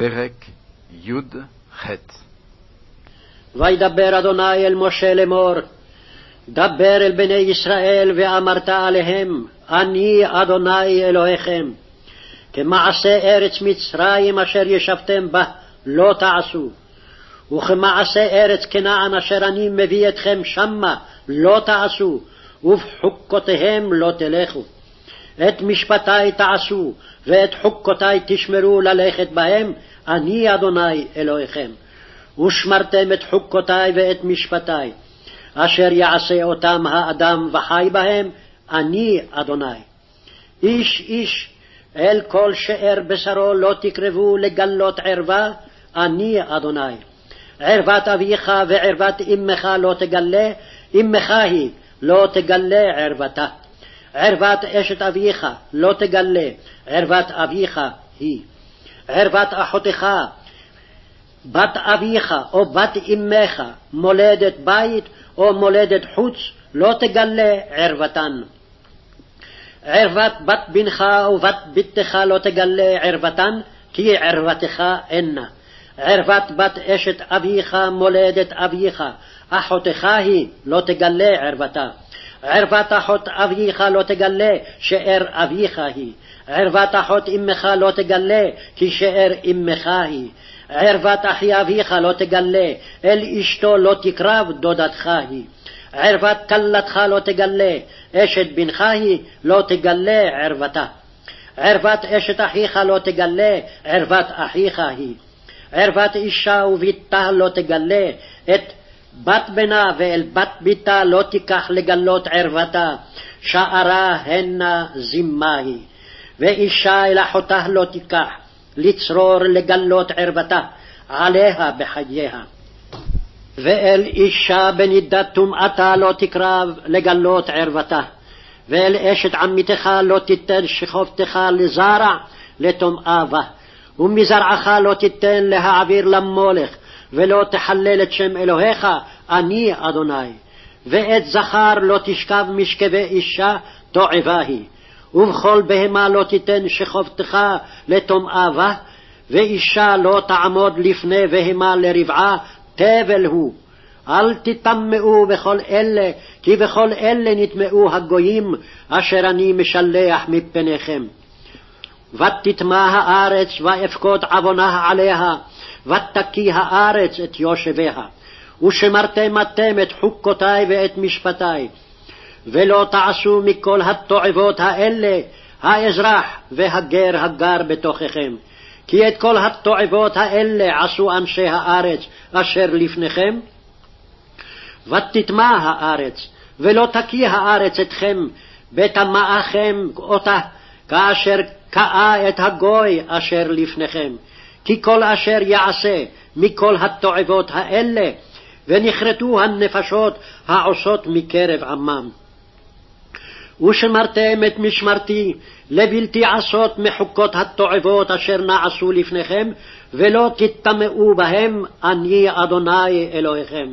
פרק י"ח וידבר אדוני אל משה לאמור, דבר אל בני ישראל ואמרת עליהם, אני אדוני אלוהיכם. כמעשה ארץ מצרים אשר ישבתם בה, לא תעשו. וכמעשה ארץ כנען אשר אני מביא אתכם שמה, לא תעשו, ובחוקותיהם לא תלכו. את משפטי תעשו, ואת חוקותי תשמרו ללכת בהם, אני אדוני אלוהיכם. ושמרתם את חוקותי ואת משפטי, אשר יעשה אותם האדם וחי בהם, אני אדוני. איש איש אל כל שאר בשרו לא תקרבו לגלות ערווה, אני אדוני. ערוות אביך וערוות אמך לא תגלה, אמך היא, לא תגלה ערוותה. ערוות אשת אביך לא תגלה, ערוות אביך היא. ערוות אחותך, בת אביך או בת אמך, מולדת בית או מולדת חוץ, לא תגלה ערוותן. ערוות בת בנך ובת בתך לא תגלה ערוותן, כי ערוותך אינה. ערוות בת אשת אביך, מולדת אביך, אחותך היא, לא תגלה ערוותה. ערוות אחות אביך לא תגלה, שאר אביך היא. ערוות אחות אמך לא תגלה, כי שאר אמך היא. ערוות אחי אביך לא תגלה, אל אשתו לא תקרב, דודתך היא. ערוות כלתך לא תגלה, אשת בנך היא, לא תגלה ערוותה. ערוות אשת אחיך לא תגלה, ערוות אחיך היא. ערוות אישה וביתה לא תגלה, את בת בנה ואל בת ביתה לא תיקח לגלות ערוותה, שערה הנה זימה היא. ואישה אל אחותה לא תיקח, לצרור לגלות ערוותה, עליה בחייה. ואל אישה בנידת טומאתה לא תקרב לגלות ערוותה. ואל אשת עמיתך לא תיתן שכבתך לזרע לטומאה בה. ומזרעך לא תיתן להעביר למולך, ולא תחלל את שם אלוהיך, אני אדוני. ואת זכר לא תשכב משכבי אישה, תועבה היא. ובכל בהמה לא תיתן שכבתך לטומאה בה, ואישה לא תעמוד לפני בהמה לרבעה, תבל הוא. אל תטמאו בכל אלה, כי בכל אלה נטמאו הגויים, אשר אני משלח מפניכם. ותטמא הארץ, ואפקוד עוונה עליה, ותקיא הארץ את יושביה. ושמרתם אתם את חוקותי ואת משפטי, ולא תעשו מכל התועבות האלה האזרח והגר הגר בתוככם. כי את כל התועבות האלה עשו אנשי הארץ אשר לפניכם. ותטמא הארץ, ולא תקיא הארץ אתכם, בטמאכם אותה, כאשר קאה את הגוי אשר לפניכם. כי כל אשר יעשה מכל התועבות האלה, ונכרתו הנפשות העושות מקרב עמם. ושמרתם את משמרתי לבלתי עשות מחוקות התועבות אשר נעשו לפניכם, ולא תטמאו בהם, אני אדוני אלוהיכם.